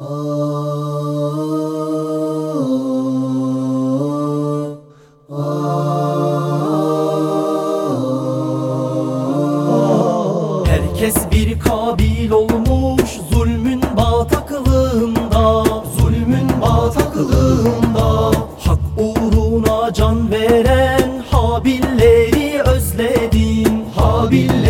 Herkes bir kabil olmuş zulmün bataklığında Zulmün bataklığında Hak uğruna can veren Habilleri özledim Habilleri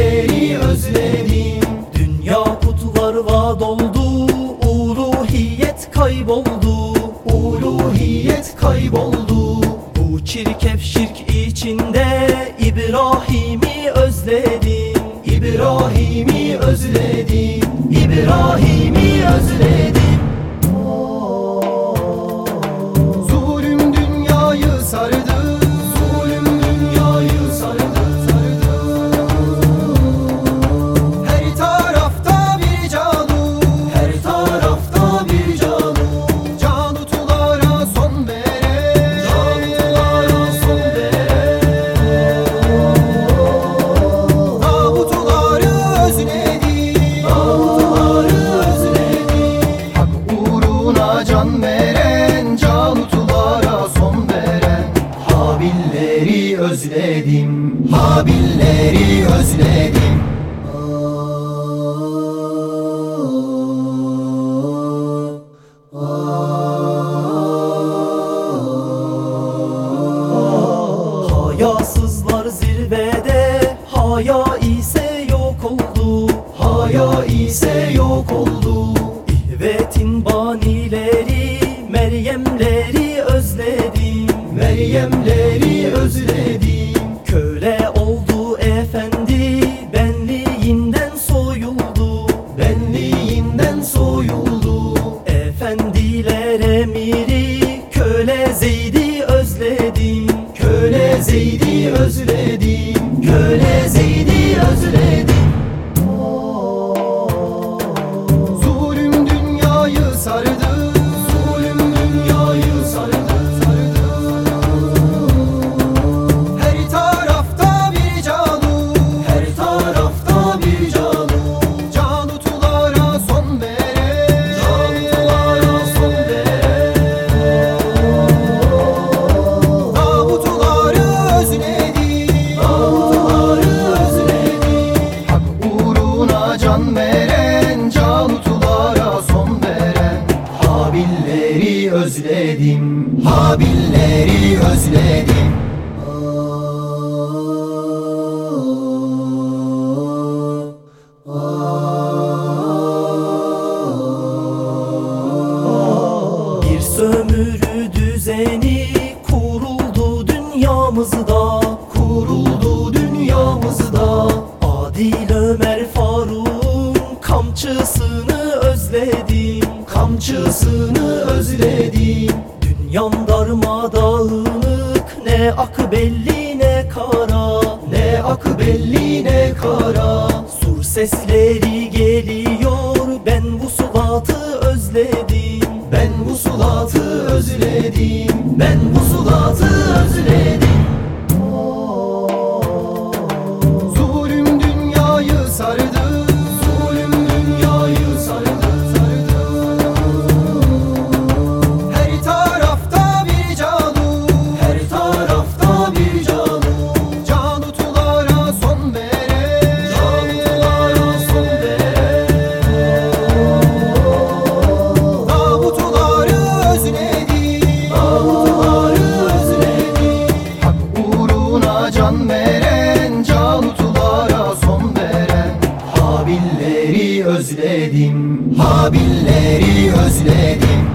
Uluhiyet kayboldu. Bu çirkef şirk içinde İbrahim'i özledim İbrahim'i özledim İbrahim'i özledim Habilleri özledim. Habilleri özledim. Hayasızlar zirvede Haya ise yok oldu. Haya ise yok oldu. İhvetin banileri Meryemleri özledim. Meryemleri Köle Zeyd'i özledim Köle Zeyd'i özledim özledim Habilleri özledim. Bir sömürü düzeni kuruldu dünyamızda Kuruldu dünyamızda. Adil Ömer Faruk'un kamçısını özledim Kamçısını özledim Dünyam darmadağınık ne ak belli ne kara. Ne ak belli ne kara. Sur sesleri geliyor ben bu sulatı özledim. Ben bu sulatı özledim Ben bu sulatı özledim özledim Habilleri özledim.